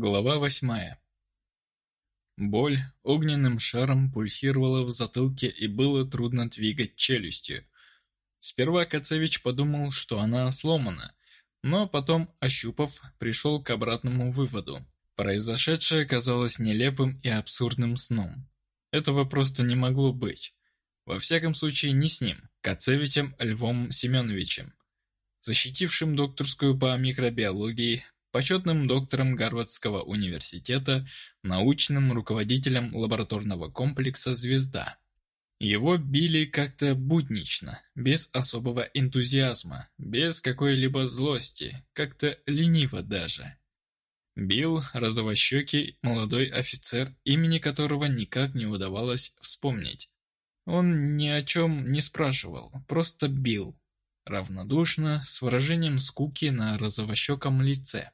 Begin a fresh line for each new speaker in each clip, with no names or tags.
Глава восьмая. Боль огненным шаром пульсировала в затылке и было трудно двигать челюстью. Сперва Кацевич подумал, что она сломана, но потом, ощупав, пришел к обратному выводу. Произошедшее казалось нелепым и абсурдным сном. Этого просто не могло быть. Во всяком случае, не с ним, Кацевичем Львом Семеновичем, защитившим докторскую по микробиологии почетным доктором Гарвардского университета, научным руководителем лабораторного комплекса «Звезда». Его били как-то буднично, без особого энтузиазма, без какой-либо злости, как-то лениво даже. Бил розовощекий молодой офицер, имени которого никак не удавалось вспомнить. Он ни о чем не спрашивал, просто бил. Равнодушно, с выражением скуки на розовощеком лице.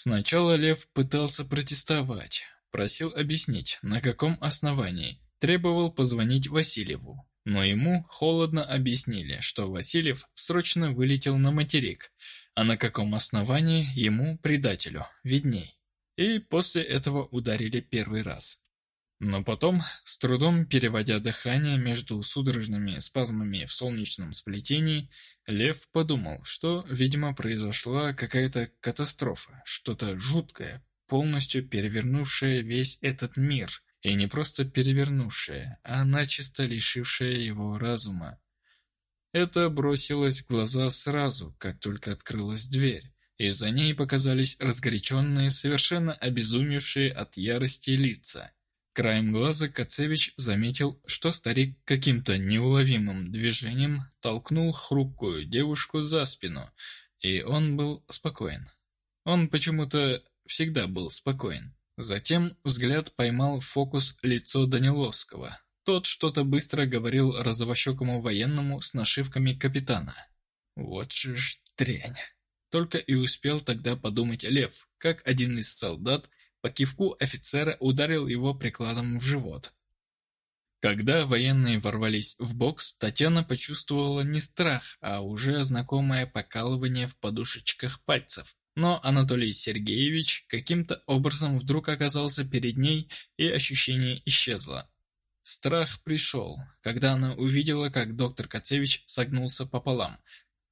Сначала Лев пытался протестовать, просил объяснить, на каком основании, требовал позвонить Васильеву. Но ему холодно объяснили, что Васильев срочно вылетел на материк, а на каком основании ему, предателю, видней. И после этого ударили первый раз. Но потом, с трудом переводя дыхание между судорожными спазмами в солнечном сплетении, Лев подумал, что, видимо, произошла какая-то катастрофа, что-то жуткое, полностью перевернувшее весь этот мир, и не просто перевернувшее, а начисто лишившее его разума. Это бросилось в глаза сразу, как только открылась дверь, и за ней показались разгоряченные, совершенно обезумевшие от ярости лица – Краем глаза Кацевич заметил, что старик каким-то неуловимым движением толкнул хрупкую девушку за спину, и он был спокоен. Он почему-то всегда был спокоен. Затем взгляд поймал фокус лицо Даниловского. Тот что-то быстро говорил розовощекому военному с нашивками капитана. «Вот же ж дрянь!» Только и успел тогда подумать Лев, как один из солдат по кивку офицера ударил его прикладом в живот. Когда военные ворвались в бокс, Татьяна почувствовала не страх, а уже знакомое покалывание в подушечках пальцев. Но Анатолий Сергеевич каким-то образом вдруг оказался перед ней, и ощущение исчезло. Страх пришел, когда она увидела, как доктор Кацевич согнулся пополам,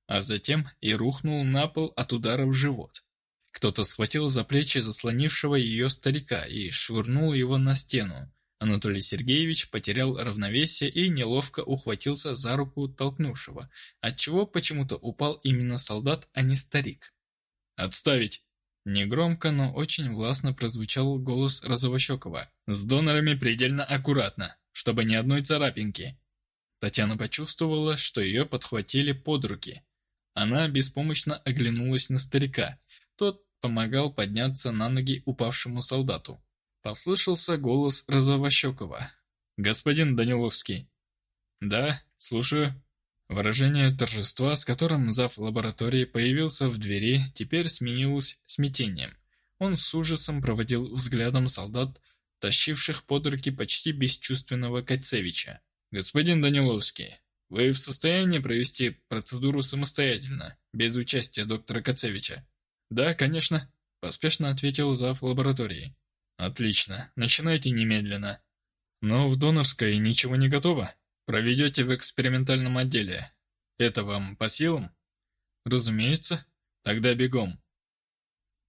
а затем и рухнул на пол от удара в живот. Кто-то схватил за плечи заслонившего ее старика и швырнул его на стену. Анатолий Сергеевич потерял равновесие и неловко ухватился за руку толкнувшего, отчего почему-то упал именно солдат, а не старик. «Отставить!» Негромко, но очень властно прозвучал голос Розовощекова. «С донорами предельно аккуратно, чтобы ни одной царапинки!» Татьяна почувствовала, что ее подхватили под руки. Она беспомощно оглянулась на старика. Тот помогал подняться на ноги упавшему солдату. Послышался голос Розовощекова. «Господин Даниловский». «Да, слушаю». Выражение торжества, с которым зав. лаборатории появился в двери, теперь сменилось смятением. Он с ужасом проводил взглядом солдат, тащивших под руки почти бесчувственного Кацевича. «Господин Даниловский, вы в состоянии провести процедуру самостоятельно, без участия доктора Кацевича?» «Да, конечно», – поспешно ответил зав. лаборатории. «Отлично, начинайте немедленно». «Но в донорской ничего не готово. Проведете в экспериментальном отделе. Это вам по силам?» «Разумеется. Тогда бегом».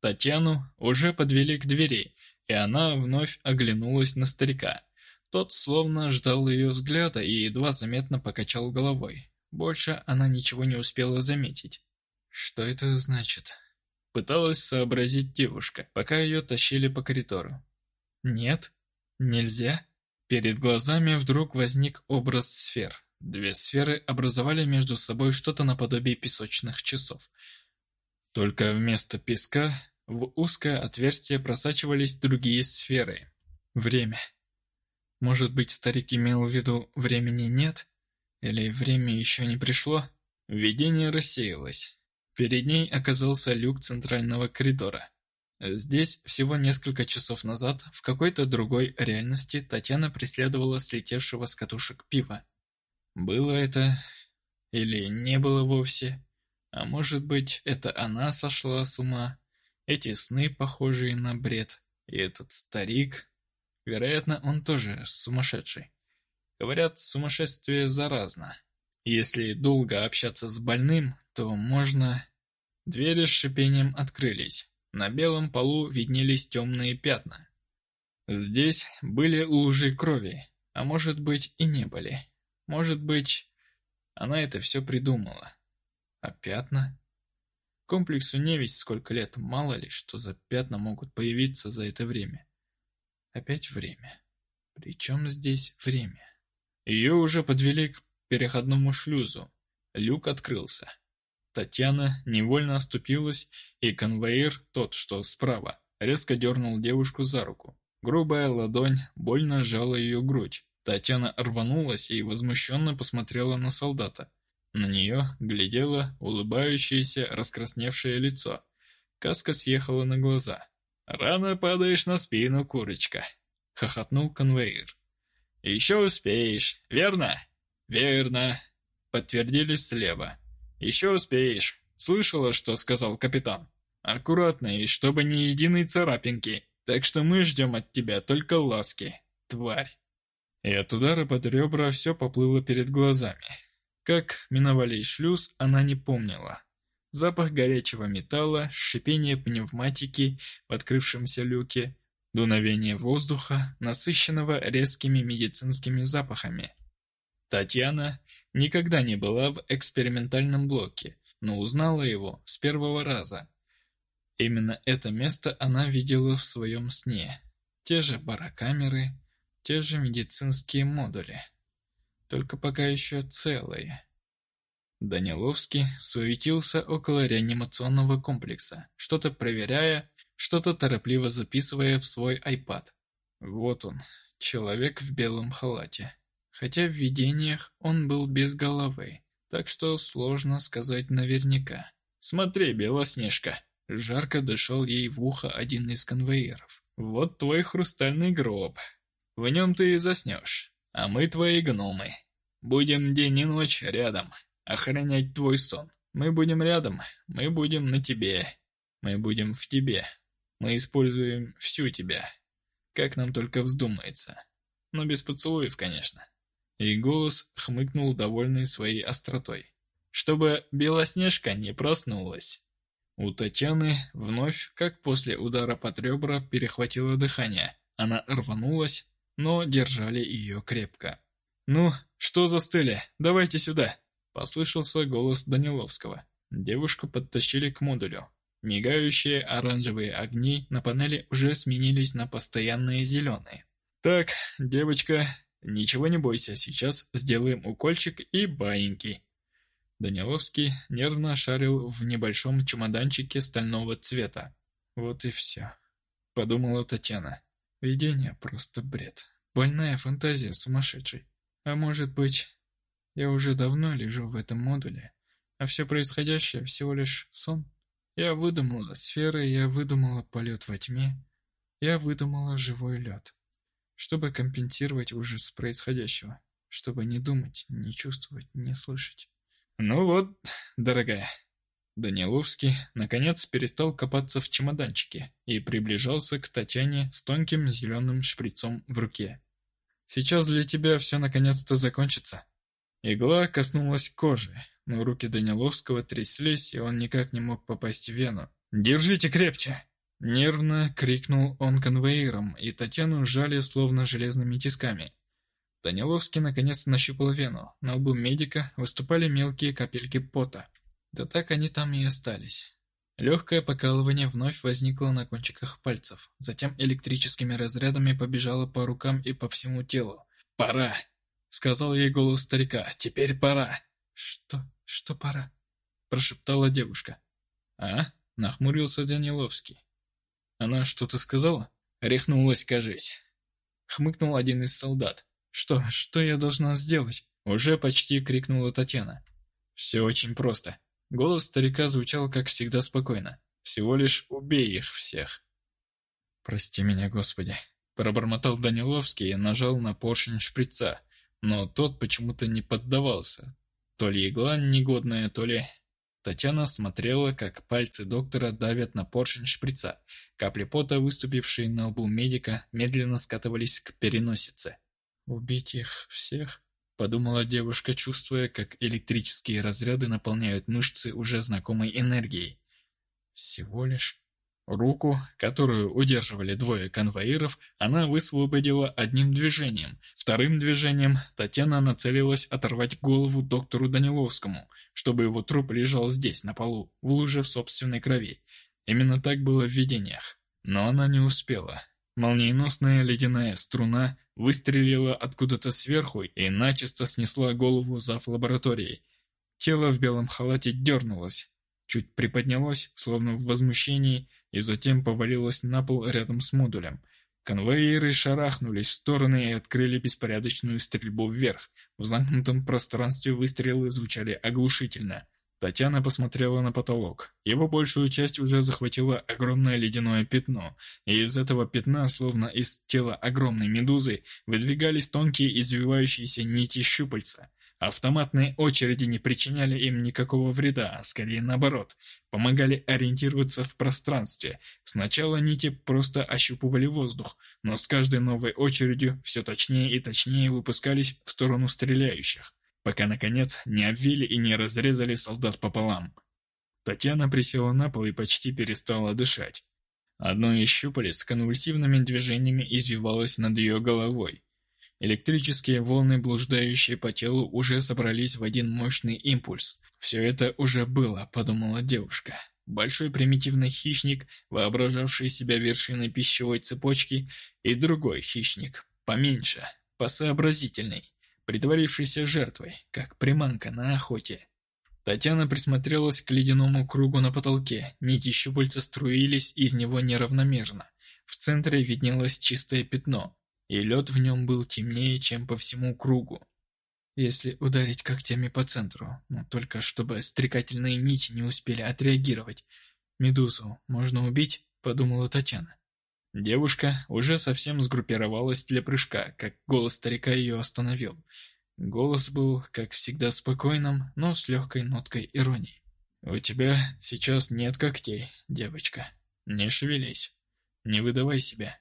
Татьяну уже подвели к двери, и она вновь оглянулась на старика. Тот словно ждал ее взгляда и едва заметно покачал головой. Больше она ничего не успела заметить. «Что это значит?» Пыталась сообразить девушка, пока ее тащили по коридору. «Нет? Нельзя?» Перед глазами вдруг возник образ сфер. Две сферы образовали между собой что-то наподобие песочных часов. Только вместо песка в узкое отверстие просачивались другие сферы. Время. Может быть, старик имел в виду «времени нет»? Или «время еще не пришло»? Видение рассеялось. Перед ней оказался люк центрального коридора. Здесь всего несколько часов назад, в какой-то другой реальности, Татьяна преследовала слетевшего с катушек пива. Было это или не было вовсе? А может быть, это она сошла с ума? Эти сны, похожие на бред, и этот старик... Вероятно, он тоже сумасшедший. Говорят, сумасшествие заразно. Если долго общаться с больным, то можно... Двери с шипением открылись. На белом полу виднелись темные пятна. Здесь были лужи крови, а может быть и не были. Может быть, она это все придумала. А пятна? Комплексу не весь сколько лет, мало ли, что за пятна могут появиться за это время. Опять время. Причем здесь время? Ее уже подвели к переходному шлюзу. Люк открылся. Татьяна невольно оступилась, и конвоир, тот, что справа, резко дернул девушку за руку. Грубая ладонь больно сжала ее грудь. Татьяна рванулась и возмущенно посмотрела на солдата. На нее глядело улыбающееся, раскрасневшее лицо. Каска съехала на глаза. «Рано падаешь на спину, курочка!» — хохотнул конвоир. «Еще успеешь, верно?» «Верно!» — подтвердили слева. «Еще успеешь. Слышала, что сказал капитан? Аккуратно и чтобы ни единой царапинки. Так что мы ждем от тебя только ласки, тварь!» и от удара под ребра все поплыло перед глазами. Как миновали шлюз, она не помнила. Запах горячего металла, шипение пневматики в открывшемся люке, дуновение воздуха, насыщенного резкими медицинскими запахами. Татьяна никогда не была в экспериментальном блоке, но узнала его с первого раза. Именно это место она видела в своем сне. Те же барокамеры, те же медицинские модули, только пока еще целые. Даниловский суетился около реанимационного комплекса, что-то проверяя, что-то торопливо записывая в свой iPad. Вот он, человек в белом халате. Хотя в видениях он был без головы, так что сложно сказать наверняка. «Смотри, Белоснежка!» Жарко дышал ей в ухо один из конвоиров. «Вот твой хрустальный гроб. В нем ты и заснешь, а мы твои гномы. Будем день и ночь рядом, охранять твой сон. Мы будем рядом, мы будем на тебе, мы будем в тебе. Мы используем всю тебя, как нам только вздумается. Но без поцелуев, конечно». И голос хмыкнул, довольный своей остротой. «Чтобы Белоснежка не проснулась». У Татьяны вновь, как после удара под ребра, перехватило дыхание. Она рванулась, но держали ее крепко. «Ну, что застыли? Давайте сюда!» — послышался голос Даниловского. Девушку подтащили к модулю. Мигающие оранжевые огни на панели уже сменились на постоянные зеленые. «Так, девочка, ничего не бойся, сейчас сделаем укольчик и баиньки». Даниловский нервно шарил в небольшом чемоданчике стального цвета. «Вот и все», — подумала Татьяна. Видение просто бред. Больная фантазия сумасшедшей. А может быть, я уже давно лежу в этом модуле, а все происходящее всего лишь сон? Я выдумала сферы, я выдумала полет во тьме, я выдумала живой лед. Чтобы компенсировать ужас происходящего, чтобы не думать, не чувствовать, не слышать. Ну вот, дорогая, Даниловский, наконец, перестал копаться в чемоданчике и приближался к Татьяне с тонким зеленым шприцом в руке. «Сейчас для тебя все наконец-то закончится». Игла коснулась кожи, но руки Даниловского тряслись, и он никак не мог попасть в вену. «Держите крепче!» Нервно крикнул он конвоиром, и Татьяну сжали словно железными тисками. Даниловский наконец нащупал вену. На лбу медика выступали мелкие капельки пота. Да так они там и остались. Легкое покалывание вновь возникло на кончиках пальцев, затем электрическими разрядами побежало по рукам и по всему телу. «Пора!» — сказал ей голос старика. «Теперь пора!» «Что? Что пора?» — прошептала девушка. «А?» — нахмурился Даниловский. «Она что-то сказала?» «Рехнулась, кажись». Хмыкнул один из солдат. «Что? Что я должна сделать?» Уже почти крикнула Татьяна. «Все очень просто. Голос старика звучал, как всегда, спокойно. «Всего лишь убей их всех». «Прости меня, Господи», — пробормотал Даниловский и нажал на поршень шприца, но тот почему-то не поддавался. То ли игла негодная, то ли... Татьяна смотрела, как пальцы доктора давят на поршень шприца. Капли пота, выступившие на лбу медика, медленно скатывались к переносице. «Убить их всех?» — подумала девушка, чувствуя, как электрические разряды наполняют мышцы уже знакомой энергией. «Всего лишь...» Руку, которую удерживали двое конвоиров, она высвободила одним движением. Вторым движением Татьяна нацелилась оторвать голову доктору Даниловскому, чтобы его труп лежал здесь, на полу, в луже в собственной крови. Именно так было в видениях. Но она не успела. Молниеносная ледяная струна выстрелила откуда-то сверху и начисто снесла голову зав. лабораторией. Тело в белом халате дернулось, чуть приподнялось, словно в возмущении, и затем повалилось на пол рядом с модулем. Конвоиры шарахнулись в стороны и открыли беспорядочную стрельбу вверх. В замкнутом пространстве выстрелы звучали оглушительно. Татьяна посмотрела на потолок. Его большую часть уже захватило огромное ледяное пятно, и из этого пятна, словно из тела огромной медузы, выдвигались тонкие извивающиеся нити щупальца. Автоматные очереди не причиняли им никакого вреда, а скорее наоборот, помогали ориентироваться в пространстве. Сначала нити просто ощупывали воздух, но с каждой новой очередью все точнее и точнее выпускались в сторону стреляющих, пока, наконец, не обвили и не разрезали солдат пополам. Татьяна присела на пол и почти перестала дышать. Одно из щупалец конвульсивными движениями извивалось над ее головой. Электрические волны, блуждающие по телу, уже собрались в один мощный импульс. «Все это уже было», — подумала девушка. Большой примитивный хищник, воображавший себя вершиной пищевой цепочки, и другой хищник, поменьше, посообразительный, притворившийся жертвой, как приманка на охоте. Татьяна присмотрелась к ледяному кругу на потолке, нити щупальца струились из него неравномерно. В центре виднелось чистое пятно, и лед в нем был темнее, чем по всему кругу. Если ударить когтями по центру, но только чтобы стрекательные нити не успели отреагировать. «Медузу можно убить?» – подумала Татьяна. Девушка уже совсем сгруппировалась для прыжка, как голос старика ее остановил. Голос был, как всегда, спокойным, но с легкой ноткой иронии. «У тебя сейчас нет когтей, девочка. Не шевелись. Не выдавай себя.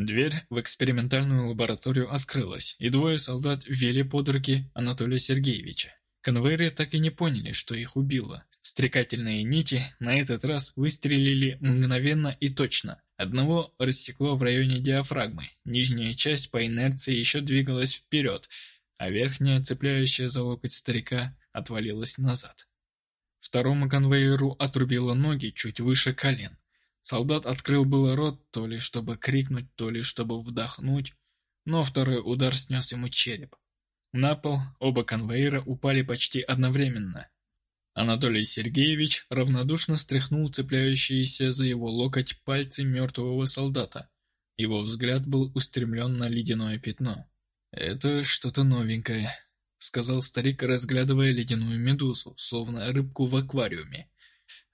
Дверь в экспериментальную лабораторию открылась, и двое солдат ввели под руки Анатолия Сергеевича. Конвейеры так и не поняли, что их убило. Стрекательные нити на этот раз выстрелили мгновенно и точно. Одного рассекло в районе диафрагмы, нижняя часть по инерции еще двигалась вперед, а верхняя, цепляющая за локоть старика, отвалилась назад. Второму конвейеру отрубило ноги чуть выше колен. Солдат открыл было рот, то ли чтобы крикнуть, то ли чтобы вдохнуть, но второй удар снес ему череп. На пол оба конвоира упали почти одновременно. Анатолий Сергеевич равнодушно стряхнул цепляющиеся за его локоть пальцы мертвого солдата. Его взгляд был устремлен на ледяное пятно. «Это что-то новенькое», — сказал старик, разглядывая ледяную медузу, словно рыбку в аквариуме.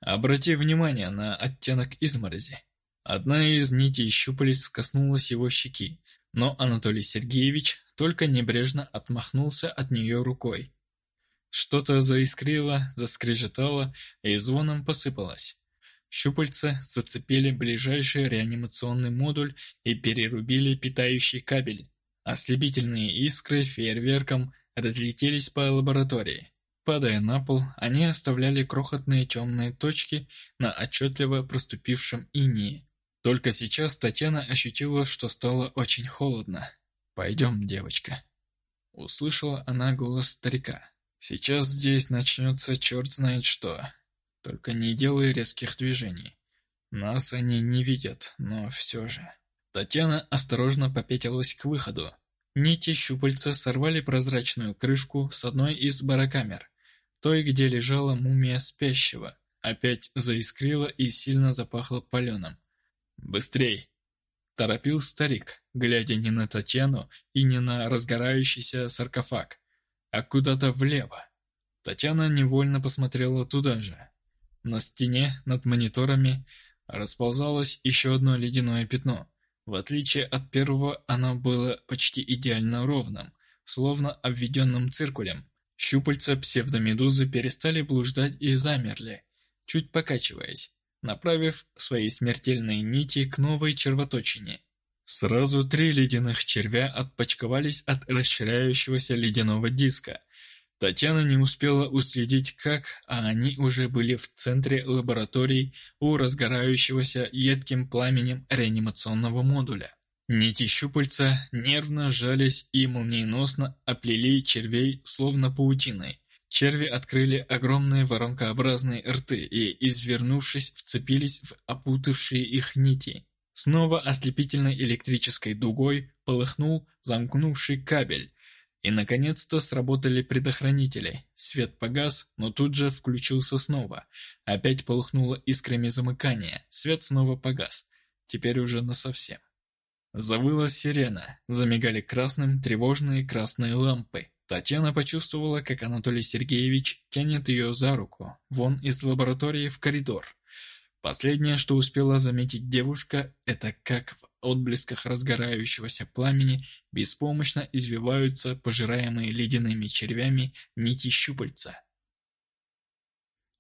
Обрати внимание на оттенок изморози. Одна из нитей щупалец коснулась его щеки, но Анатолий Сергеевич только небрежно отмахнулся от нее рукой. Что-то заискрило, заскрежетало и звоном посыпалось. Щупальца зацепили ближайший реанимационный модуль и перерубили питающий кабель. Ослепительные искры фейерверком разлетелись по лаборатории. Падая на пол, они оставляли крохотные темные точки на отчетливо проступившем инии. Только сейчас Татьяна ощутила, что стало очень холодно. «Пойдем, девочка». Услышала она голос старика. «Сейчас здесь начнется черт знает что. Только не делай резких движений. Нас они не видят, но все же». Татьяна осторожно попятилась к выходу. Нити щупальца сорвали прозрачную крышку с одной из барокамер той, где лежала мумия спящего, опять заискрила и сильно запахло паленым. «Быстрей!» — торопил старик, глядя не на Татьяну и не на разгорающийся саркофаг, а куда-то влево. Татьяна невольно посмотрела туда же. На стене над мониторами расползалось еще одно ледяное пятно. В отличие от первого, оно было почти идеально ровным, словно обведенным циркулем. Щупальца псевдомедузы перестали блуждать и замерли, чуть покачиваясь, направив свои смертельные нити к новой червоточине. Сразу три ледяных червя отпочковались от расширяющегося ледяного диска. Татьяна не успела уследить, как, а они уже были в центре лаборатории у разгорающегося едким пламенем реанимационного модуля. Нити щупальца нервно сжались и молниеносно оплели червей словно паутиной. Черви открыли огромные воронкообразные рты и, извернувшись, вцепились в опутавшие их нити. Снова ослепительной электрической дугой полыхнул замкнувший кабель, и наконец-то сработали предохранители. Свет погас, но тут же включился снова. Опять полыхнуло искрами замыкания, свет снова погас. Теперь уже насовсем. Завыла сирена, замигали красным тревожные красные лампы. Татьяна почувствовала, как Анатолий Сергеевич тянет ее за руку, вон из лаборатории в коридор. Последнее, что успела заметить девушка, это как в отблесках разгорающегося пламени беспомощно извиваются пожираемые ледяными червями нити щупальца.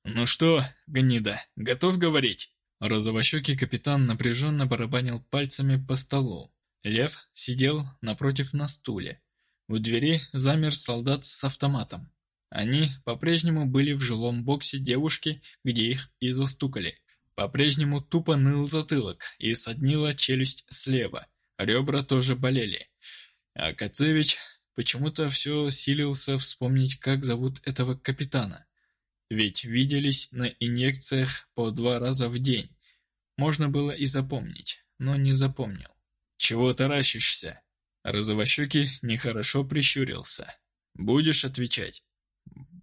«Ну что, гнида, готов говорить?» Розовощекий капитан напряженно барабанил пальцами по столу. Лев сидел напротив на стуле. У двери замер солдат с автоматом. Они по-прежнему были в жилом боксе девушки, где их и застукали. По-прежнему тупо ныл затылок и соднила челюсть слева. Ребра тоже болели. А Кацевич почему-то все силился вспомнить, как зовут этого капитана. Ведь виделись на инъекциях по два раза в день. Можно было и запомнить, но не запомнил. «Чего таращишься?» Розовощекий нехорошо прищурился. «Будешь отвечать?»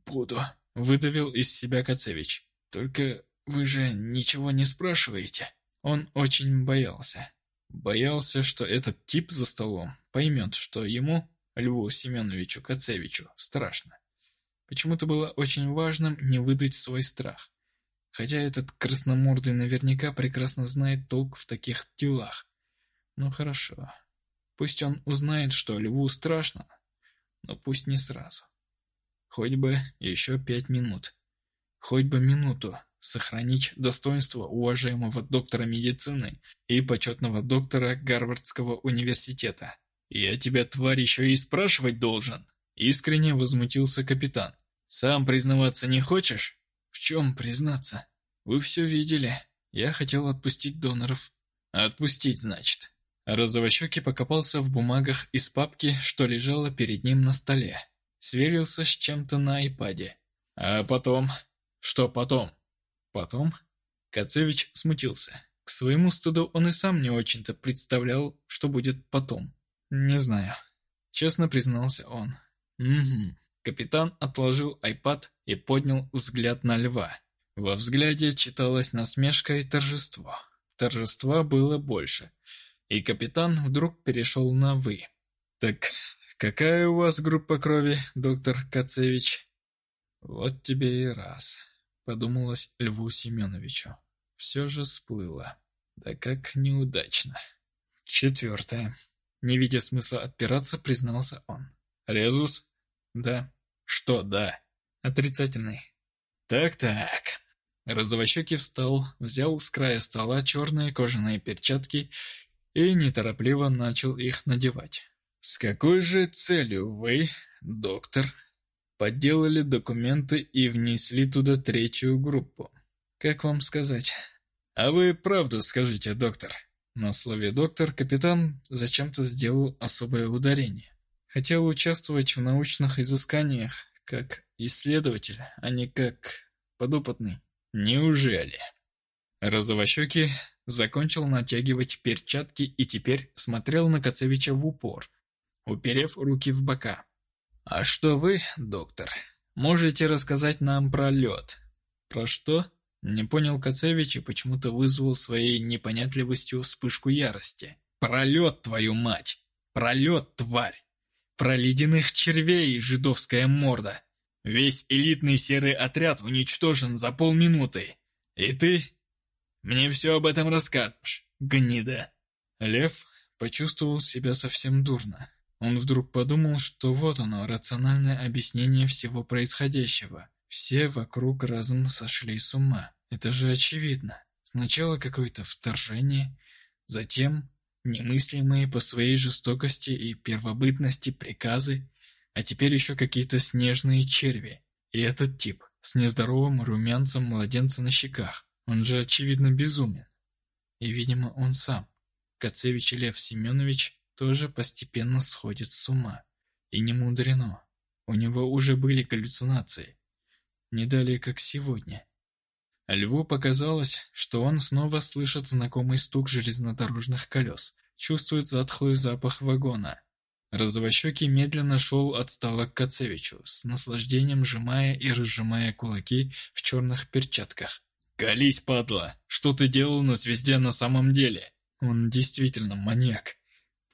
«Буду», — выдавил из себя Кацевич. «Только вы же ничего не спрашиваете?» Он очень боялся. Боялся, что этот тип за столом поймет, что ему, Льву Семеновичу Кацевичу, страшно. Почему-то было очень важным не выдать свой страх. Хотя этот красномордый наверняка прекрасно знает толк в таких делах. Ну хорошо. Пусть он узнает, что льву страшно, но пусть не сразу. Хоть бы еще пять минут. Хоть бы минуту сохранить достоинство уважаемого доктора медицины и почетного доктора Гарвардского университета. «Я тебя, тварь, еще и спрашивать должен!» Искренне возмутился капитан. «Сам признаваться не хочешь?» «В чем признаться? Вы все видели. Я хотел отпустить доноров». «Отпустить, значит». Розовощекий покопался в бумагах из папки, что лежало перед ним на столе. Сверился с чем-то на айпаде. «А потом?» «Что потом?» «Потом?» Кацевич смутился. К своему стыду он и сам не очень-то представлял, что будет потом. «Не знаю», — честно признался он. «Угу». Капитан отложил айпад и поднял взгляд на льва. Во взгляде читалась насмешка и торжество. Торжества было больше. И капитан вдруг перешел на «вы». «Так какая у вас группа крови, доктор Кацевич?» «Вот тебе и раз», — подумалось Льву Семеновичу. Все же сплыло. Да как неудачно. Четвертое. Не видя смысла отпираться, признался он. «Резус?» «Да». «Что «да»?» «Отрицательный». «Так-так». Розовощекий встал, взял с края стола черные кожаные перчатки и неторопливо начал их надевать. «С какой же целью вы, доктор, подделали документы и внесли туда третью группу? Как вам сказать? А вы правду скажите, доктор». На слове «доктор» капитан зачем-то сделал особое ударение. Хотел участвовать в научных изысканиях как исследователь, а не как подопытный. Неужели? Розовощекий закончил натягивать перчатки и теперь смотрел на Кацевича в упор, уперев руки в бока. «А что вы, доктор, можете рассказать нам про лед?» «Про что?» Не понял Кацевич и почему-то вызвал своей непонятливостью вспышку ярости. «Про лед, твою мать! Про лед, тварь! Про ледяных червей, жидовская морда! Весь элитный серый отряд уничтожен за полминуты. И ты? Мне все об этом расскажешь, гнида. Лев почувствовал себя совсем дурно. Он вдруг подумал, что вот оно, рациональное объяснение всего происходящего. Все вокруг разом сошли с ума. Это же очевидно. Сначала какое-то вторжение, затем немыслимые по своей жестокости и первобытности приказы, а теперь еще какие-то снежные черви. И этот тип с нездоровым румянцем младенца на щеках. Он же, очевидно, безумен. И, видимо, он сам, Кацевич Лев Семенович, тоже постепенно сходит с ума. И не мудрено. У него уже были галлюцинации. Не далее, как сегодня. Льву показалось, что он снова слышит знакомый стук железнодорожных колес, чувствует затхлый запах вагона. Розовощекий медленно шел от стола к Кацевичу, с наслаждением сжимая и разжимая кулаки в черных перчатках. «Колись, падла! Что ты делал на звезде на самом деле?» Он действительно маньяк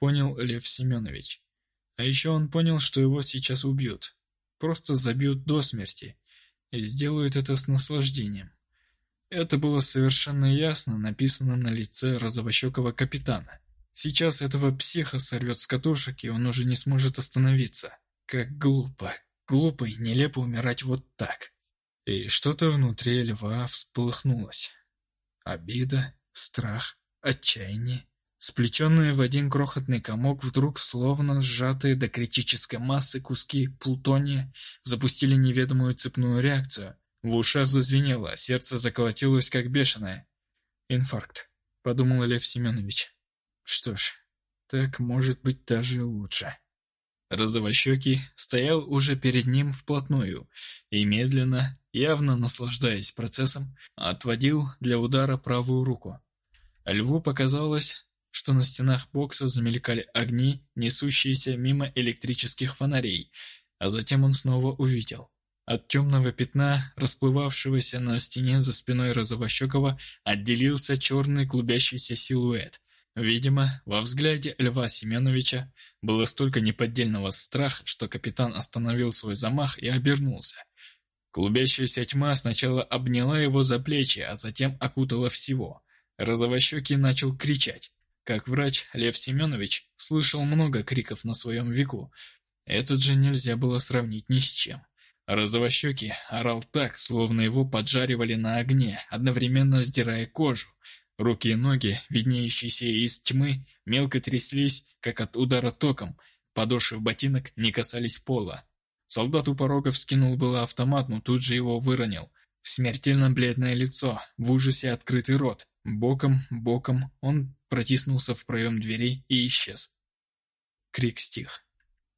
понял Лев Семенович. А еще он понял, что его сейчас убьют. Просто забьют до смерти. И сделают это с наслаждением. Это было совершенно ясно написано на лице розовощекого капитана. Сейчас этого психа сорвет с катушек, и он уже не сможет остановиться. Как глупо, глупо и нелепо умирать вот так. И что-то внутри льва всполыхнулось. Обида, страх, отчаяние Сплетенные в один крохотный комок, вдруг, словно сжатые до критической массы куски плутония, запустили неведомую цепную реакцию. В ушах зазвенело, сердце заколотилось как бешеное. «Инфаркт», — подумал Лев Семенович. «Что ж, так может быть даже лучше». Розовощекий стоял уже перед ним вплотную и медленно, явно наслаждаясь процессом, отводил для удара правую руку. Льву показалось, что на стенах бокса замелькали огни, несущиеся мимо электрических фонарей, а затем он снова увидел. От темного пятна, расплывавшегося на стене за спиной Розовощекова, отделился черный клубящийся силуэт. Видимо, во взгляде Льва Семеновича было столько неподдельного страха, что капитан остановил свой замах и обернулся. Клубящаяся тьма сначала обняла его за плечи, а затем окутала всего. Розовощекий начал кричать. Как врач, Лев Семенович слышал много криков на своем веку. Этот же нельзя было сравнить ни с чем. Розовощекий орал так, словно его поджаривали на огне, одновременно сдирая кожу. Руки и ноги, виднеющиеся из тьмы, мелко тряслись, как от удара током. Подошвы ботинок не касались пола. Солдат у порога вскинул было автомат, но тут же его выронил. Смертельно бледное лицо, в ужасе открытый рот. Боком, боком он протиснулся в проем дверей и исчез. Крик стих.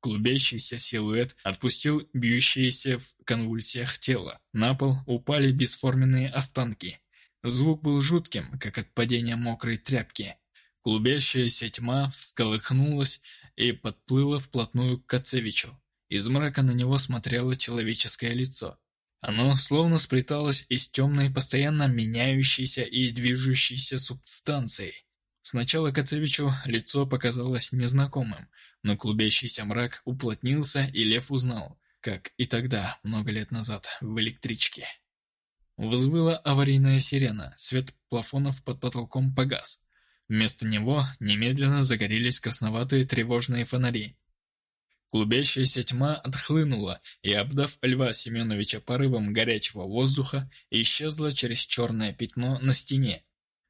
Клубящийся силуэт отпустил бьющееся в конвульсиях тело. На пол упали бесформенные останки. Звук был жутким, как от падения мокрой тряпки. Клубящаяся тьма всколыхнулась и подплыла вплотную к Кацевичу. Из мрака на него смотрело человеческое лицо. Оно словно сплеталось из темной, постоянно меняющейся и движущейся субстанции. Сначала Кацевичу лицо показалось незнакомым, но клубящийся мрак уплотнился, и Лев узнал, как и тогда, много лет назад, в электричке. Взвыла аварийная сирена, свет плафонов под потолком погас. Вместо него немедленно загорелись красноватые тревожные фонари. Клубящаяся тьма отхлынула и, обдав Льва Семеновича порывом горячего воздуха, исчезла через черное пятно на стене.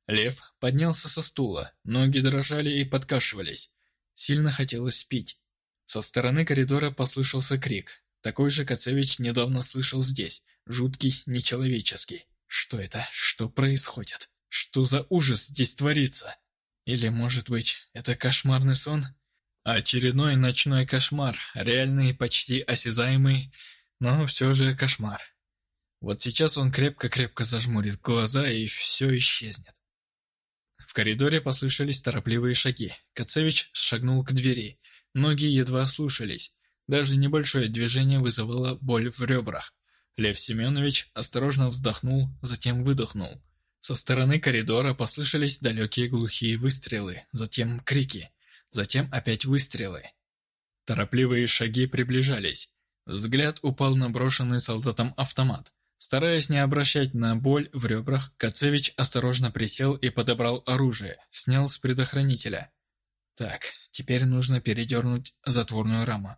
Лев поднялся со стула, ноги дрожали и подкашивались. Сильно хотелось пить. Со стороны коридора послышался крик. Такой же Кацевич недавно слышал здесь, жуткий, нечеловеческий. Что это? Что происходит? Что за ужас здесь творится? Или, может быть, это кошмарный сон? Очередной ночной кошмар, реальный, почти осязаемый, но все же кошмар. Вот сейчас он крепко-крепко зажмурит глаза, и все исчезнет. В коридоре послышались торопливые шаги. Кацевич шагнул к двери. Ноги едва слушались. Даже небольшое движение вызывало боль в ребрах. Лев Семенович осторожно вздохнул, затем выдохнул. Со стороны коридора послышались далекие глухие выстрелы, затем крики. Затем опять выстрелы. Торопливые шаги приближались. Взгляд упал на брошенный солдатом автомат. Стараясь не обращать на боль в ребрах, Кацевич осторожно присел и подобрал оружие, снял с предохранителя. Так, теперь нужно передернуть затворную раму.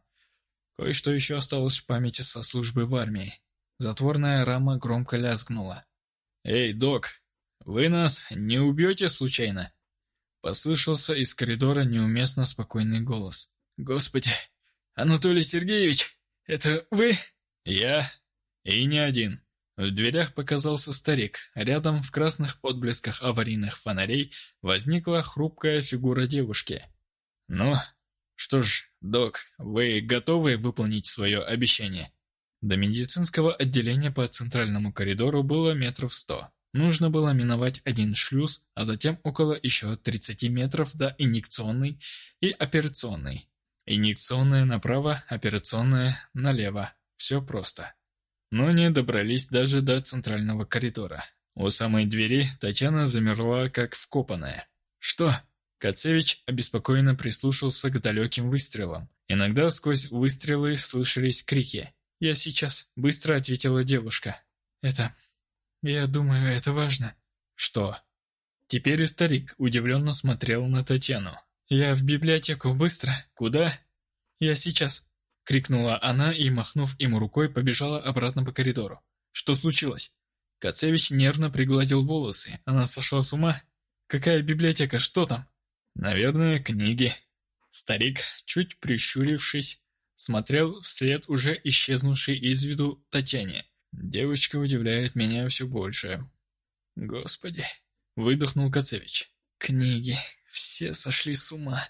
Кое-что еще осталось в памяти со службы в армии. Затворная рама громко лязгнула. «Эй, док, вы нас не убьете случайно?» Послышался из коридора неуместно спокойный голос. «Господи, Анатолий Сергеевич, это вы?» «Я. И не один». В дверях показался старик. Рядом в красных отблесках аварийных фонарей возникла хрупкая фигура девушки. «Ну, что ж, док, вы готовы выполнить свое обещание?» До медицинского отделения по центральному коридору было метров сто. Нужно было миновать один шлюз, а затем около еще 30 метров до инъекционной и операционной. Инъекционная направо, операционная налево. Все просто. Но не добрались даже до центрального коридора. У самой двери Татьяна замерла, как вкопанная. «Что?» Кацевич обеспокоенно прислушался к далеким выстрелам. Иногда сквозь выстрелы слышались крики. «Я сейчас», — быстро ответила девушка. «Это... Я думаю, это важно». «Что?» Теперь и старик удивленно смотрел на Татьяну. «Я в библиотеку, быстро. Куда?» «Я сейчас», — крикнула она и, махнув ему рукой, побежала обратно по коридору. «Что случилось?» Кацевич нервно пригладил волосы. Она сошла с ума. «Какая библиотека? Что там?» «Наверное, книги». Старик, чуть прищурившись, смотрел вслед уже исчезнувшей из виду Татьяне. «Девочка удивляет меня все больше». «Господи!» — выдохнул Кацевич. «Книги. Все сошли с ума».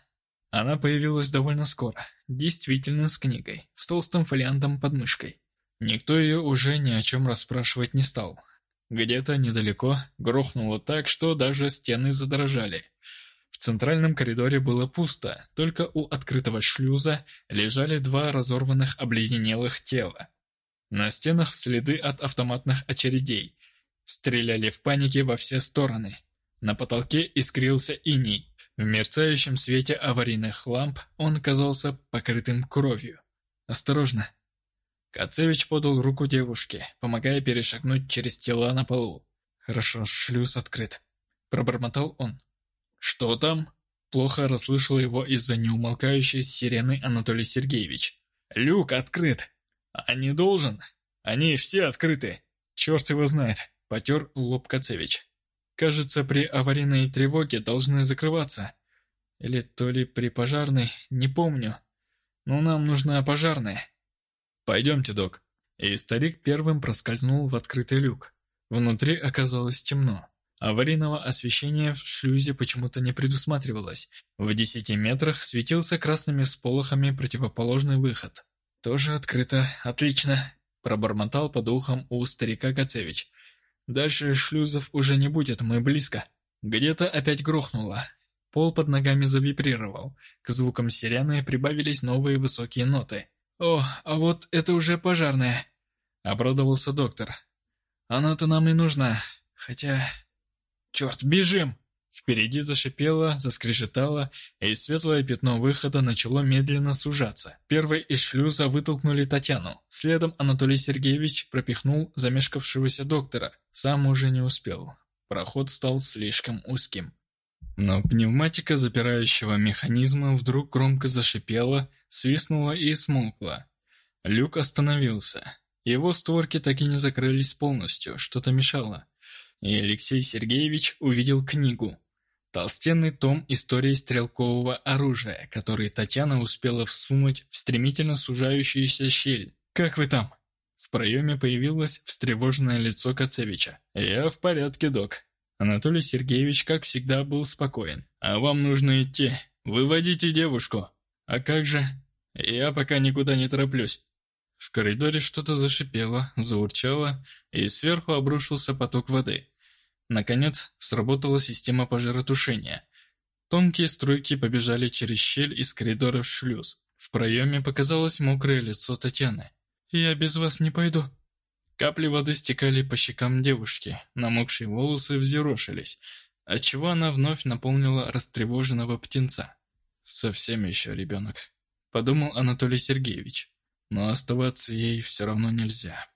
Она появилась довольно скоро, действительно с книгой, с толстым фолиантом под мышкой. Никто ее уже ни о чем расспрашивать не стал. Где-то недалеко грохнуло так, что даже стены задрожали. В центральном коридоре было пусто, только у открытого шлюза лежали два разорванных обледенелых тела. На стенах следы от автоматных очередей. Стреляли в панике во все стороны. На потолке искрился иней, в мерцающем свете аварийных ламп он казался покрытым кровью. «Осторожно!» Кацевич подал руку девушке, помогая перешагнуть через тела на полу. «Хорошо, шлюз открыт», — пробормотал он. «Что там?» Плохо расслышал его из-за неумолкающей сирены Анатолий Сергеевич. «Люк открыт!» «А не должен? Они все открыты!» «Черт его знает!» — потер лоб Кацевич. Кажется, при аварийной тревоге должны закрываться. Или то ли при пожарной, не помню. Но нам нужна пожарная. Пойдемте, док. И старик первым проскользнул в открытый люк. Внутри оказалось темно. Аварийного освещения в шлюзе почему-то не предусматривалось. В десяти метрах светился красными сполохами противоположный выход. «Тоже открыто. Отлично!» – пробормотал под ухом у старика Гацевич. Дальше шлюзов уже не будет, мы близко. Где-то опять грохнуло. Пол под ногами завибрировал. К звукам сирены прибавились новые высокие ноты. «О, а вот это уже пожарная!» — обрадовался доктор. «Она-то нам и нужна. Хотя... Черт, бежим!» Впереди зашипело, заскрежетало, и светлое пятно выхода начало медленно сужаться. Первый из шлюза вытолкнули Татьяну. Следом Анатолий Сергеевич пропихнул замешкавшегося доктора. Сам уже не успел. Проход стал слишком узким. Но пневматика запирающего механизма вдруг громко зашипела, свистнула и смолкла. Люк остановился. Его створки так и не закрылись полностью, что-то мешало. И Алексей Сергеевич увидел книгу. Толстенный том истории стрелкового оружия, который Татьяна успела всунуть в стремительно сужающуюся щель. «Как вы там?» В проеме появилось встревоженное лицо Кацевича. «Я в порядке, док». Анатолий Сергеевич, как всегда, был спокоен. «А вам нужно идти. Выводите девушку». «А как же?» «Я пока никуда не тороплюсь». В коридоре что-то зашипело, заурчало, и сверху обрушился поток воды. Наконец, сработала система пожаротушения. Тонкие струйки побежали через щель из коридора в шлюз. В проеме показалось мокрое лицо Татьяны. «Я без вас не пойду». Капли воды стекали по щекам девушки, намокшие волосы взъерошились, отчего она вновь наполнила растревоженного птенца. «Совсем еще ребенок», — подумал Анатолий Сергеевич. «Но оставаться ей все равно нельзя».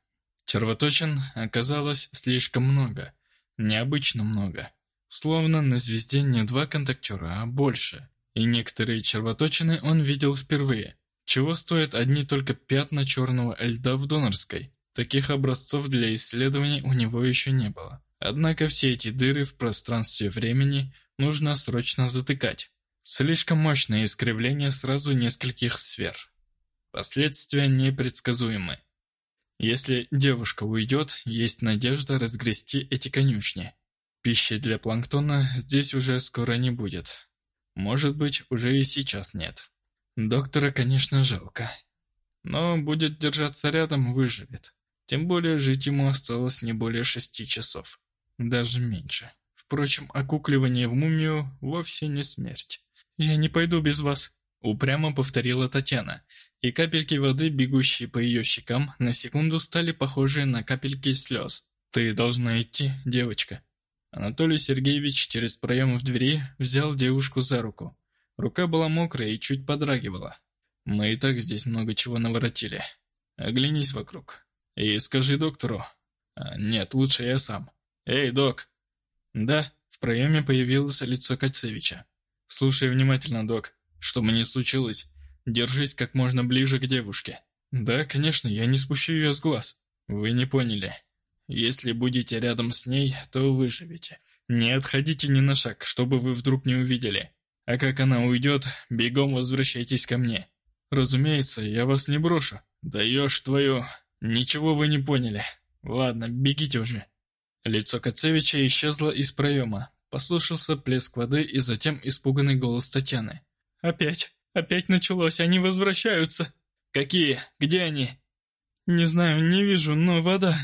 Червоточин оказалось слишком много — Необычно много. Словно на звезде не два контактера, а больше. и некоторые червоточины он видел впервые. Чего стоят одни только пятна черного льда в донорской? Таких образцов для исследований у него еще не было. Однако все эти дыры в пространстве времени нужно срочно затыкать. Слишком мощное искривление сразу нескольких сфер. Последствия непредсказуемы. Если девушка уйдет, есть надежда разгрести эти конюшни. Пищи для планктона здесь уже скоро не будет. Может быть, уже и сейчас нет. Доктора, конечно, жалко. Но будет держаться рядом, выживет. Тем более жить ему осталось не более шести часов. Даже меньше. Впрочем, окукливание в мумию вовсе не смерть. «Я не пойду без вас», — упрямо повторила Татьяна, и капельки воды, бегущие по ее щекам, на секунду стали похожи на капельки слез. «Ты должна идти, девочка». Анатолий Сергеевич через проем в двери взял девушку за руку. Рука была мокрая и чуть подрагивала. Мы и так здесь много чего наворотили. Оглянись вокруг. И скажи доктору. А, нет, лучше я сам. Эй, док. Да, в проеме появилось лицо Кацевича. Слушай внимательно, док. Что бы ни случилось, держись как можно ближе к девушке. Да, конечно, я не спущу ее с глаз. Вы не поняли. Если будете рядом с ней, то выживете. Не отходите ни на шаг, чтобы вы вдруг не увидели. А как она уйдет, бегом возвращайтесь ко мне. Разумеется, я вас не брошу. Даешь твою... Ничего вы не поняли. Ладно, бегите уже. Лицо Кацевича исчезло из проема. Послышался плеск воды и затем испуганный голос Татьяны. «Опять, опять началось, они возвращаются!» «Какие? Где они?» «Не знаю, не вижу, но вода...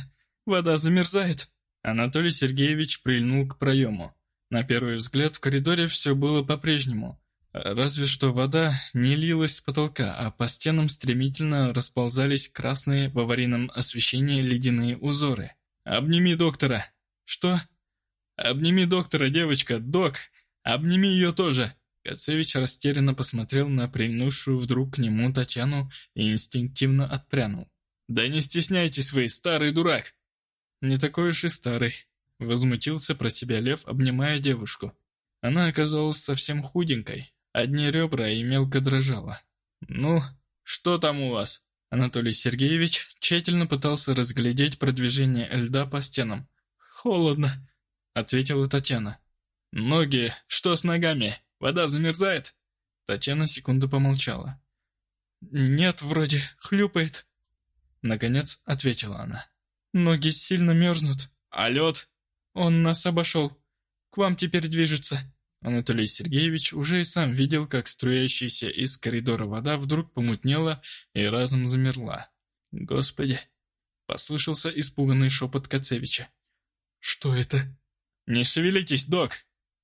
вода замерзает!» Анатолий Сергеевич прильнул к проему. На первый взгляд в коридоре все было по-прежнему, разве что вода не лилась с потолка, а по стенам стремительно расползались красные в аварийном освещении ледяные узоры. «Обними доктора!» «Что?» «Обними доктора, девочка, док! Обними ее тоже!» Кацевич растерянно посмотрел на прильнувшую вдруг к нему Татьяну и инстинктивно отпрянул. «Да не стесняйтесь вы, старый дурак!» «Не такой уж и старый», Возмутился про себя лев, обнимая девушку. Она оказалась совсем худенькой, одни ребра и мелко дрожала. «Ну, что там у вас?» Анатолий Сергеевич тщательно пытался разглядеть продвижение льда по стенам. «Холодно», — ответила Татьяна. «Ноги, что с ногами? Вода замерзает?» Татьяна секунду помолчала. «Нет, вроде, хлюпает». Наконец ответила она. «Ноги сильно мерзнут». «А лед?» Он нас обошел. К вам теперь движется». Анатолий Сергеевич уже и сам видел, как струящаяся из коридора вода вдруг помутнела и разом замерла. «Господи!» — послышался испуганный шепот Кацевича. «Что это?» «Не шевелитесь, док!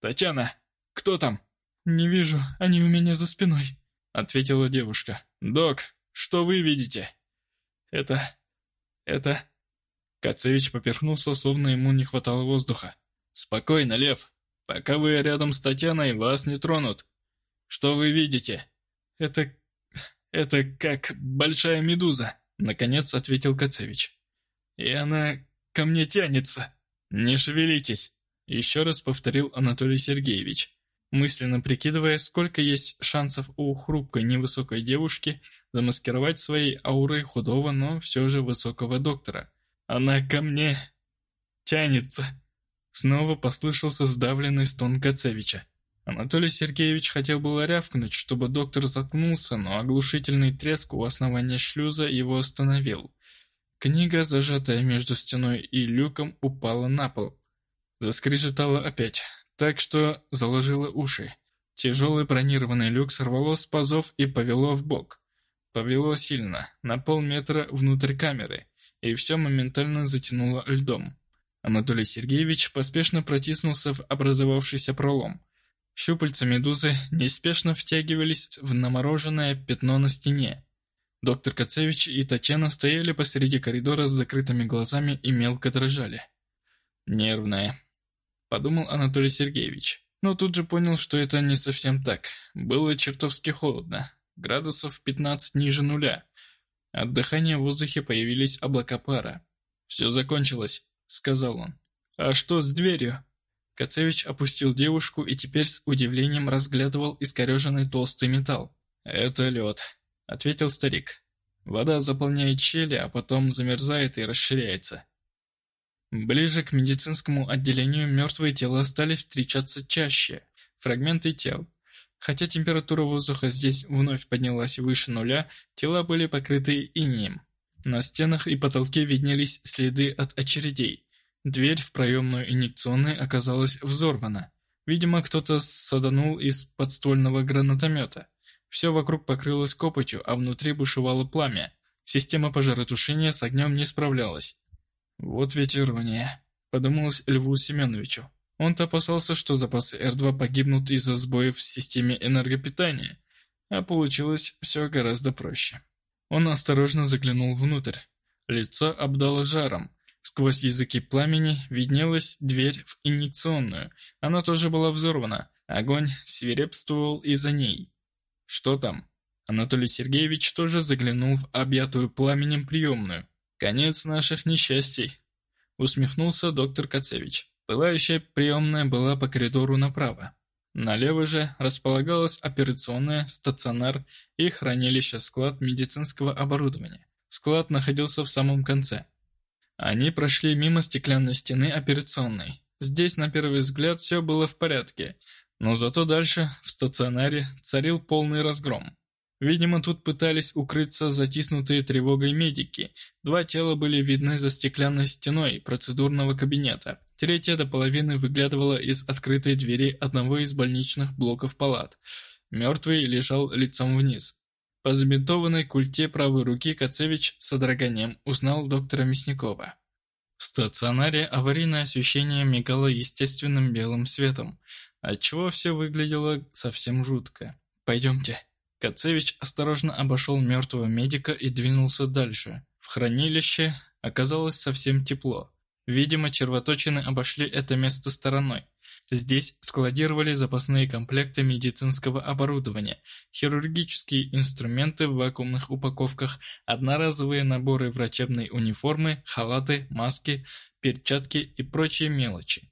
Татьяна, кто там?» «Не вижу, они у меня за спиной», — ответила девушка. «Док, что вы видите?» «Это... это...» Кацевич поперхнулся, словно ему не хватало воздуха. «Спокойно, Лев. Пока вы рядом с Татьяной, вас не тронут. Что вы видите?» «Это... это как большая медуза», — наконец ответил Кацевич. «И она ко мне тянется». «Не шевелитесь», — еще раз повторил Анатолий Сергеевич, мысленно прикидывая, сколько есть шансов у хрупкой невысокой девушки замаскировать своей аурой худого, но все же высокого доктора. Она ко мне тянется. Снова послышался сдавленный стон Кацевича. Анатолий Сергеевич хотел было рявкнуть, чтобы доктор заткнулся, но оглушительный треск у основания шлюза его остановил. Книга, зажатая между стеной и люком, упала на пол. Заскрежетала опять, так что заложила уши. Тяжелый бронированный люк сорвало с пазов и повело в бок. Повело сильно, на полметра внутрь камеры и все моментально затянуло льдом. Анатолий Сергеевич поспешно протиснулся в образовавшийся пролом. Щупальца медузы неспешно втягивались в намороженное пятно на стене. Доктор Кацевич и Татьяна стояли посреди коридора с закрытыми глазами и мелко дрожали. «Нервная», — подумал Анатолий Сергеевич. Но тут же понял, что это не совсем так. Было чертовски холодно. Градусов 15 ниже нуля. От дыхания в воздухе появились облака пара. «Все закончилось», — сказал он. «А что с дверью?» Кацевич опустил девушку и теперь с удивлением разглядывал искореженный толстый металл. «Это лед», — ответил старик. «Вода заполняет щели, а потом замерзает и расширяется». Ближе к медицинскому отделению мертвые тела стали встречаться чаще. Фрагменты тел. Хотя температура воздуха здесь вновь поднялась выше нуля, тела были покрыты инеем. На стенах и потолке виднелись следы от очередей. Дверь в проемную инъекционной оказалась взорвана. Видимо, кто-то саданул из подствольного гранатомета. Все вокруг покрылось копотью, а внутри бушевало пламя. Система пожаротушения с огнем не справлялась. «Вот ведь ирония», — подумалось Льву Семеновичу. Он-то опасался, что запасы Р-2 погибнут из-за сбоев в системе энергопитания, а получилось все гораздо проще. Он осторожно заглянул внутрь. Лицо обдало жаром. Сквозь языки пламени виднелась дверь в инъекционную. Она тоже была взорвана. Огонь свирепствовал и за ней. «Что там?» Анатолий Сергеевич тоже заглянул в объятую пламенем приемную. «Конец наших несчастий», — усмехнулся доктор Кацевич. Пылающая приемная была по коридору направо. Налево же располагалась операционная, стационар и хранилище-склад медицинского оборудования. Склад находился в самом конце. Они прошли мимо стеклянной стены операционной. Здесь, на первый взгляд, все было в порядке, но зато дальше, в стационаре, царил полный разгром. Видимо, тут пытались укрыться затиснутые тревогой медики. Два тела были видны за стеклянной стеной процедурного кабинета. Третья до половины выглядывала из открытой двери одного из больничных блоков палат. Мертвый лежал лицом вниз. По забинтованной культе правой руки Кацевич с содроганием узнал доктора Мясникова. В стационаре аварийное освещение мигало естественным белым светом, отчего все выглядело совсем жутко. «Пойдемте». Кацевич осторожно обошел мертвого медика и двинулся дальше. В хранилище оказалось совсем тепло. Видимо, червоточины обошли это место стороной. Здесь складировали запасные комплекты медицинского оборудования, хирургические инструменты в вакуумных упаковках, одноразовые наборы врачебной униформы, халаты, маски, перчатки и прочие мелочи.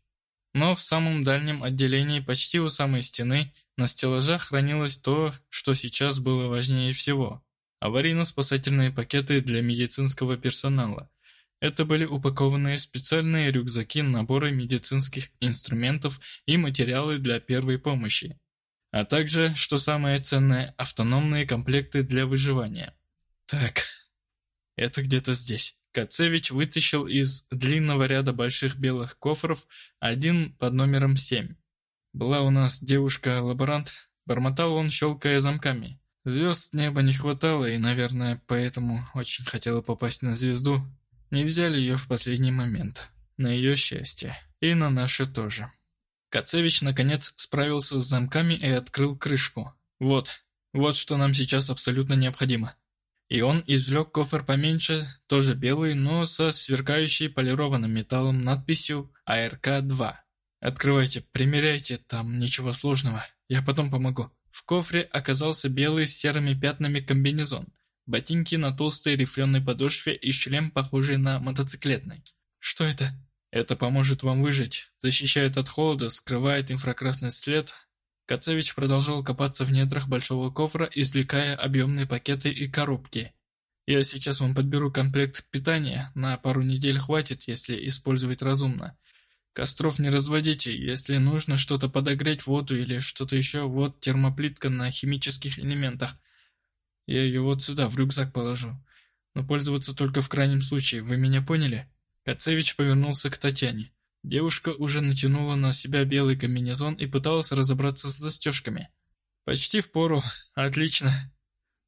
Но в самом дальнем отделении, почти у самой стены, на стеллажах хранилось то, что сейчас было важнее всего – аварийно-спасательные пакеты для медицинского персонала – это были упакованные специальные рюкзаки, наборы медицинских инструментов и материалы для первой помощи, а также, что самое ценное, автономные комплекты для выживания. Так, это где-то здесь. Кацевич вытащил из длинного ряда больших белых кофров один под номером 7. Была у нас девушка-лаборант, бормотал он, щелкая замками. Звезд неба не хватало, и, наверное, поэтому очень хотела попасть на звезду, не взяли ее в последний момент. На ее счастье. И на наше тоже. Кацевич, наконец, справился с замками и открыл крышку. Вот, вот что нам сейчас абсолютно необходимо. И он извлек кофр поменьше, тоже белый, но со сверкающей полированным металлом надписью «АРК-2». «Открывайте, примеряйте, там ничего сложного, я потом помогу». В кофре оказался белый с серыми пятнами комбинезон, ботинки на толстой рифленой подошве и шлем, похожий на мотоциклетный. Что это? Это поможет вам выжить, защищает от холода, скрывает инфракрасный след. Кацевич продолжал копаться в недрах большого кофра, извлекая объемные пакеты и коробки. Я сейчас вам подберу комплект питания, на пару недель хватит, если использовать разумно. Костров не разводите, если нужно что-то подогреть, воду или что-то еще, вот термоплитка на химических элементах. Я ее вот сюда, в рюкзак положу. Но пользоваться только в крайнем случае, вы меня поняли?» Кацевич повернулся к Татьяне. Девушка уже натянула на себя белый комбинезон и пыталась разобраться с застежками. «Почти в пору. Отлично».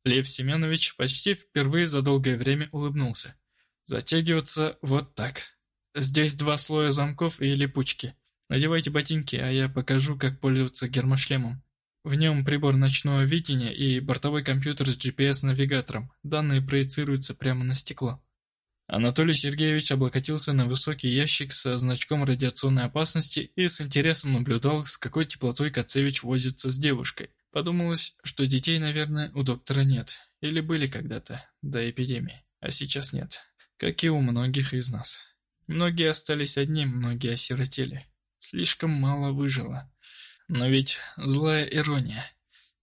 Лев Семенович почти впервые за долгое время улыбнулся. «Затягиваться вот так. Здесь два слоя замков и липучки. Надевайте ботинки, а я покажу, как пользоваться гермошлемом. В нем прибор ночного видения и бортовой компьютер с GPS-навигатором. Данные проецируются прямо на стекло. Анатолий Сергеевич облокотился на высокий ящик со значком радиационной опасности и с интересом наблюдал, с какой теплотой Кацевич возится с девушкой. Подумалось, что детей, наверное, у доктора нет. Или были когда-то, до эпидемии. А сейчас нет. Как и у многих из нас. Многие остались одни, многие осиротели. Слишком мало выжило. Но ведь злая ирония.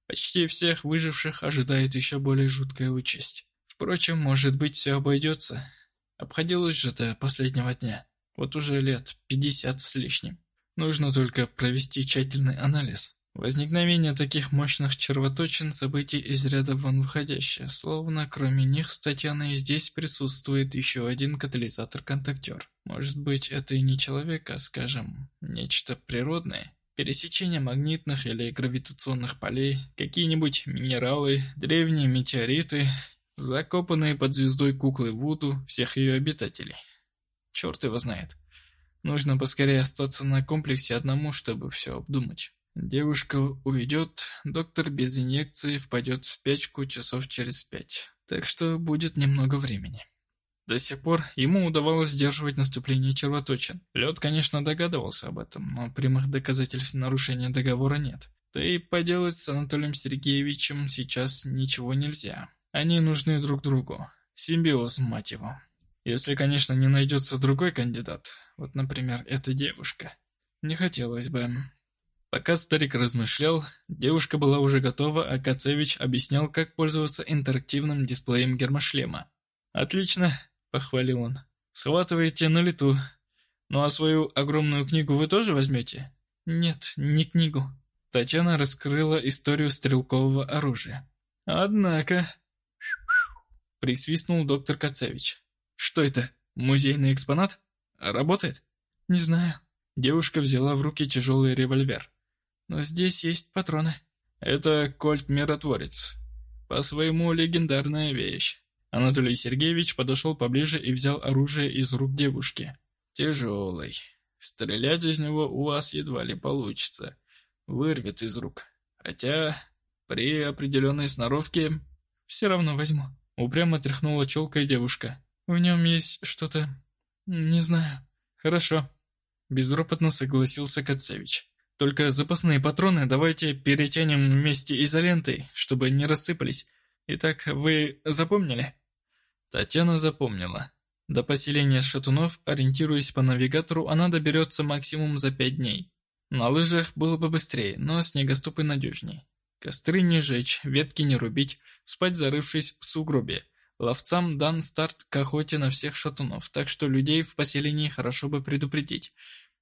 Почти всех выживших ожидает еще более жуткая участь. Впрочем, может быть, все обойдется. Обходилось же до последнего дня. Вот уже лет пятьдесят с лишним. Нужно только провести тщательный анализ. Возникновение таких мощных червоточин – событий из ряда вон выходящее, словно кроме них с Татьяной здесь присутствует еще один катализатор-контактер. Может быть, это и не человек, а, скажем, нечто природное? Пересечение магнитных или гравитационных полей, какие-нибудь минералы, древние метеориты, закопанные под звездой куклы Вуду всех ее обитателей. Черт его знает. Нужно поскорее остаться на комплексе одному, чтобы все обдумать. Девушка уйдет, доктор без инъекции впадет в спячку часов через пять. Так что будет немного времени. До сих пор ему удавалось сдерживать наступление червоточин. Лед, конечно, догадывался об этом, но прямых доказательств нарушения договора нет. Да и поделать с Анатолием Сергеевичем сейчас ничего нельзя. Они нужны друг другу. Симбиоз, мать его. Если, конечно, не найдется другой кандидат. Вот, например, эта девушка. Не хотелось бы. Пока старик размышлял, девушка была уже готова, а Кацевич объяснял, как пользоваться интерактивным дисплеем гермошлема. «Отлично!» — похвалил он. «Схватываете на лету. Ну а свою огромную книгу вы тоже возьмете?» «Нет, не книгу». Татьяна раскрыла историю стрелкового оружия. «Однако...» — присвистнул доктор Кацевич. «Что это, музейный экспонат? Работает?» «Не знаю». Девушка взяла в руки тяжелый револьвер. «Но здесь есть патроны». «Это кольт-миротворец. По своему легендарная вещь. Анатолий Сергеевич подошел поближе и взял оружие из рук девушки. «Тяжелый. Стрелять из него у вас едва ли получится. Вырвет из рук. Хотя при определенной сноровке все равно возьму». Упрямо тряхнула челкой девушка. «В нем есть что-то... не знаю». «Хорошо». Безропотно согласился Кацевич. «Только запасные патроны давайте перетянем вместе изолентой, чтобы не рассыпались. Итак, вы запомнили?» Татьяна запомнила. До поселения Шатунов, ориентируясь по навигатору, она доберется максимум за пять дней. На лыжах было бы быстрее, но снегоступы надежнее. Костры не жечь, ветки не рубить, спать зарывшись в сугробе. Ловцам дан старт к охоте на всех шатунов, так что людей в поселении хорошо бы предупредить.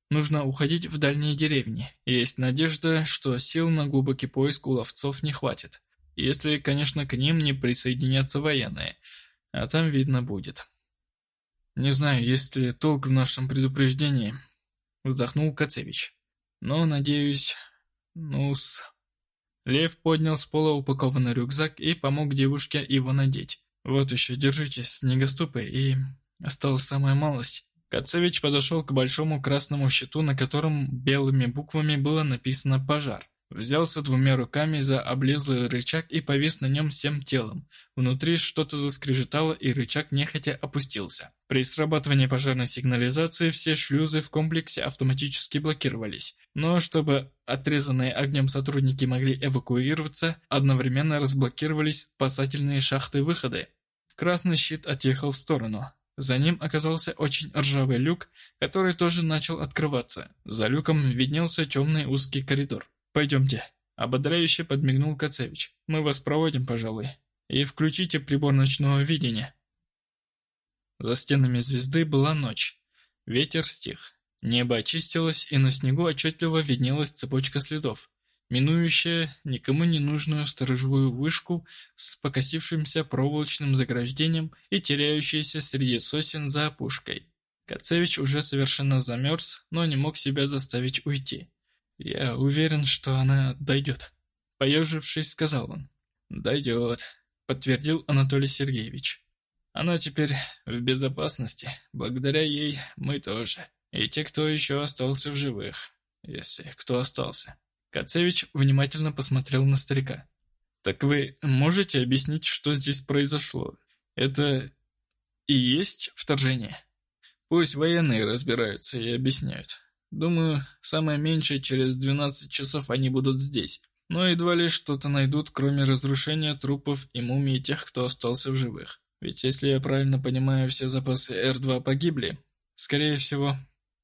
Нужно уходить в дальние деревни. Есть надежда, что сил на глубокий поиск у ловцов не хватит. Если, конечно, к ним не присоединятся военные – а там видно будет. Не знаю, есть ли толк в нашем предупреждении, вздохнул Кацевич. Но, надеюсь, ну-с... Лев поднял с пола упакованный рюкзак и помог девушке его надеть. Вот еще, держитесь, снегоступы, и... Осталась самая малость. Кацевич подошел к большому красному щиту, на котором белыми буквами было написано «Пожар». Взялся двумя руками за облезлый рычаг и повис на нем всем телом. Внутри что-то заскрежетало, и рычаг нехотя опустился. При срабатывании пожарной сигнализации все шлюзы в комплексе автоматически блокировались. Но чтобы отрезанные огнем сотрудники могли эвакуироваться, одновременно разблокировались спасательные шахты-выходы. Красный щит отъехал в сторону. За ним оказался очень ржавый люк, который тоже начал открываться. За люком виднелся темный узкий коридор. «Пойдемте», — ободряюще подмигнул Кацевич. «Мы вас проводим, пожалуй. И включите прибор ночного видения». За стенами звезды была ночь. Ветер стих. Небо очистилось, и на снегу отчетливо виднелась цепочка следов, минующая никому не нужную сторожевую вышку с покосившимся проволочным заграждением и теряющаяся среди сосен за опушкой. Кацевич уже совершенно замерз, но не мог себя заставить уйти. «Я уверен, что она дойдет», — поежившись, сказал он. «Дойдет», — подтвердил Анатолий Сергеевич. «Она теперь в безопасности. Благодаря ей мы тоже. И те, кто еще остался в живых. Если кто остался». Кацевич внимательно посмотрел на старика. «Так вы можете объяснить, что здесь произошло? Это и есть вторжение?» «Пусть военные разбираются и объясняют. Думаю, самое меньшее через 12 часов они будут здесь. Но едва ли что-то найдут, кроме разрушения трупов и мумий тех, кто остался в живых. Ведь если я правильно понимаю, все запасы Р-2 погибли. Скорее всего.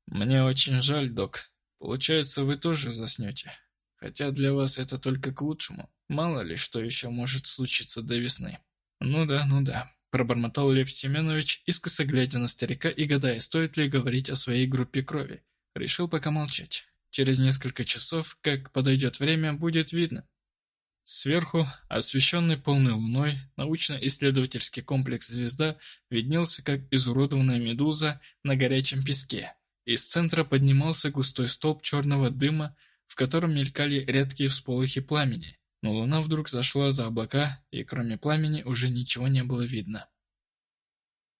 Мне очень жаль, док, Получается, вы тоже заснете. Хотя для вас это только к лучшему. Мало ли, что еще может случиться до весны. Ну да, ну да. Пробормотал Лев Семенович, искоса глядя на старика и гадая, стоит ли говорить о своей группе крови. Решил пока молчать. Через несколько часов, как подойдет время, будет видно. Сверху, освещенный полной луной, научно-исследовательский комплекс «Звезда» виднелся как изуродованная медуза на горячем песке. Из центра поднимался густой столб черного дыма, в котором мелькали редкие всполохи пламени. Но луна вдруг зашла за облака, и кроме пламени уже ничего не было видно.